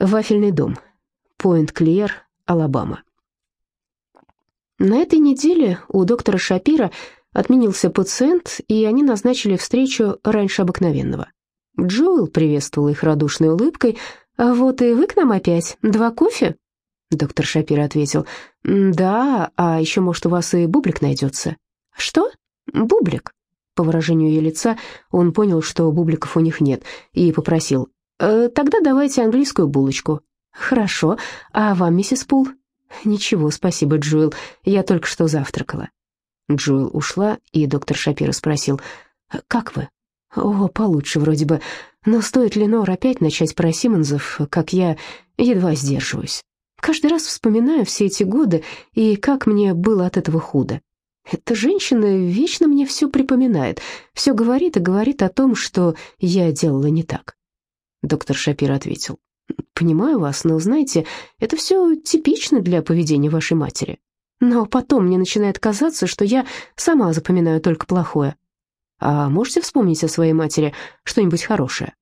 Вафельный дом. Пойнт-Клиер, Алабама. На этой неделе у доктора Шапира отменился пациент, и они назначили встречу раньше обыкновенного. Джоэл приветствовал их радушной улыбкой. «А вот и вы к нам опять. Два кофе?» Доктор Шапир ответил. «Да, а еще, может, у вас и бублик найдется». «Что? Бублик?» По выражению ее лица он понял, что бубликов у них нет, и попросил. «Э, «Тогда давайте английскую булочку». «Хорошо. А вам, миссис Пул?» «Ничего, спасибо, Джоэл. Я только что завтракала». Джоэл ушла, и доктор Шапира спросил. «Как вы?» «О, получше вроде бы. Но стоит ли Нор опять начать про Симмонсов, как я едва сдерживаюсь. Каждый раз вспоминаю все эти годы, и как мне было от этого худо. Эта женщина вечно мне все припоминает, все говорит и говорит о том, что я делала не так». Доктор Шапир ответил. «Понимаю вас, но, знаете, это все типично для поведения вашей матери. Но потом мне начинает казаться, что я сама запоминаю только плохое. А можете вспомнить о своей матери что-нибудь хорошее?»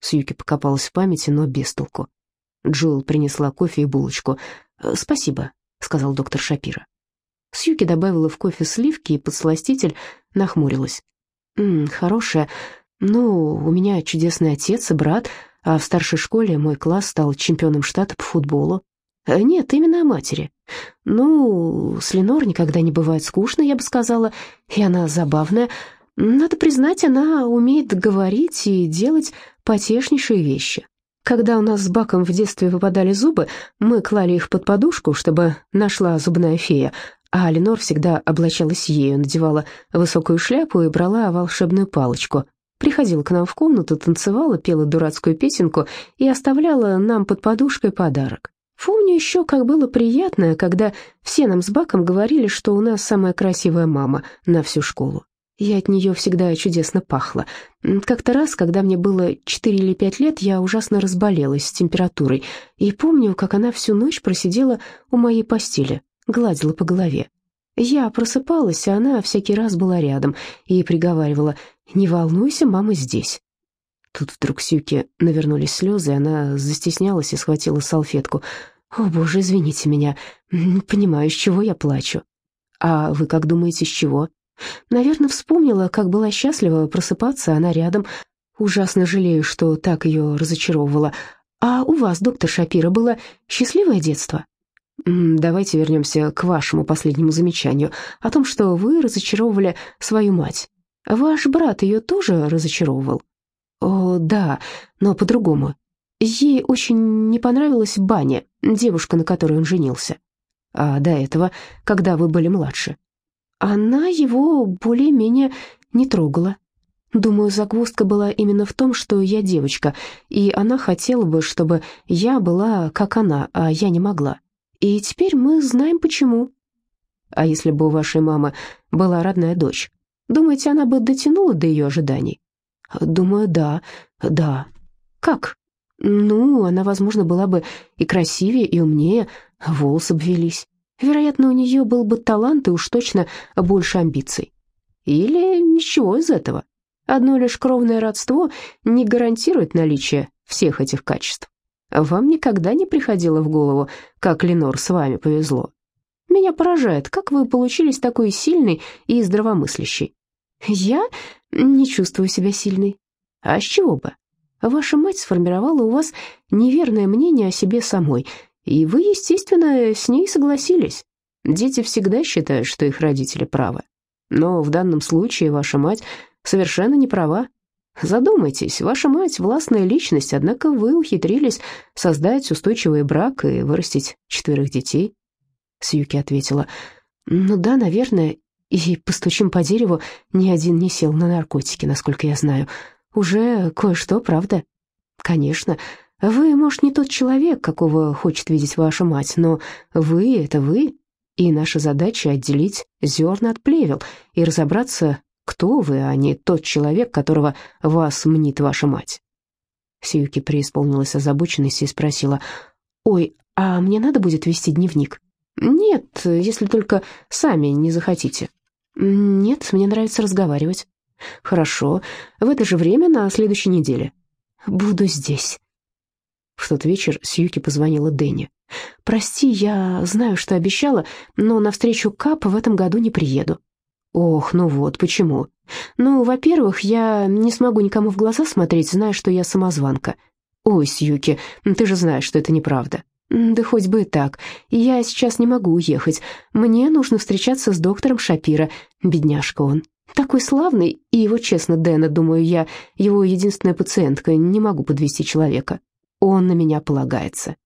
Сьюки покопалась в памяти, но без толку. Джилл принесла кофе и булочку. «Спасибо», — сказал доктор Шапира. Сьюки добавила в кофе сливки, и подсластитель нахмурилась. «М -м, «Хорошая. Ну, у меня чудесный отец и брат, а в старшей школе мой класс стал чемпионом штата по футболу. Э, нет, именно о матери. Ну, с Ленор никогда не бывает скучно, я бы сказала, и она забавная. Надо признать, она умеет говорить и делать потешнейшие вещи. Когда у нас с Баком в детстве выпадали зубы, мы клали их под подушку, чтобы нашла зубная фея, а Ленор всегда облачалась ею, надевала высокую шляпу и брала волшебную палочку. Приходила к нам в комнату, танцевала, пела дурацкую песенку и оставляла нам под подушкой подарок. Помню еще, как было приятно, когда все нам с Баком говорили, что у нас самая красивая мама на всю школу. Я от нее всегда чудесно пахла. Как-то раз, когда мне было четыре или пять лет, я ужасно разболелась с температурой, и помню, как она всю ночь просидела у моей постели, гладила по голове. Я просыпалась, а она всякий раз была рядом и приговаривала «Не волнуйся, мама здесь». Тут вдруг Сюки навернулись слезы, она застеснялась и схватила салфетку. «О, боже, извините меня, понимаю, с чего я плачу». «А вы как думаете, с чего?» «Наверное, вспомнила, как была счастлива просыпаться, она рядом. Ужасно жалею, что так ее разочаровывала. А у вас, доктор Шапира, было счастливое детство?» «Давайте вернемся к вашему последнему замечанию о том, что вы разочаровывали свою мать. Ваш брат ее тоже разочаровывал?» «О, да, но по-другому. Ей очень не понравилась Баня, девушка, на которой он женился. А до этого, когда вы были младше. Она его более-менее не трогала. Думаю, загвоздка была именно в том, что я девочка, и она хотела бы, чтобы я была как она, а я не могла. И теперь мы знаем почему. А если бы у вашей мамы была родная дочь, думаете, она бы дотянула до ее ожиданий? Думаю, да, да. Как? Ну, она, возможно, была бы и красивее, и умнее, волосы обвелись. Вероятно, у нее был бы талант и уж точно больше амбиций. Или ничего из этого. Одно лишь кровное родство не гарантирует наличие всех этих качеств. Вам никогда не приходило в голову, как Ленор с вами повезло? Меня поражает, как вы получились такой сильный и здравомыслящий. Я не чувствую себя сильной. А с чего бы? Ваша мать сформировала у вас неверное мнение о себе самой, и вы, естественно, с ней согласились. Дети всегда считают, что их родители правы. Но в данном случае ваша мать совершенно не права. Задумайтесь, ваша мать – властная личность, однако вы ухитрились создать устойчивый брак и вырастить четверых детей. Сьюки ответила, ну да, наверное, и, постучим по дереву, ни один не сел на наркотики, насколько я знаю. Уже кое-что, правда? Конечно. Вы, может, не тот человек, какого хочет видеть ваша мать, но вы — это вы, и наша задача — отделить зерна от плевел и разобраться, кто вы, а не тот человек, которого вас мнит ваша мать. Сьюки преисполнилась озабоченности и спросила, «Ой, а мне надо будет вести дневник?» «Нет, если только сами не захотите». «Нет, мне нравится разговаривать». «Хорошо. В это же время на следующей неделе». «Буду здесь». В тот вечер Сьюки позвонила Дэнни. «Прости, я знаю, что обещала, но на встречу Кап в этом году не приеду». «Ох, ну вот, почему?» «Ну, во-первых, я не смогу никому в глаза смотреть, зная, что я самозванка». «Ой, Сьюки, ты же знаешь, что это неправда». «Да хоть бы так. Я сейчас не могу уехать. Мне нужно встречаться с доктором Шапира. Бедняжка он. Такой славный, и его, честно, Дэна, думаю я, его единственная пациентка, не могу подвести человека. Он на меня полагается».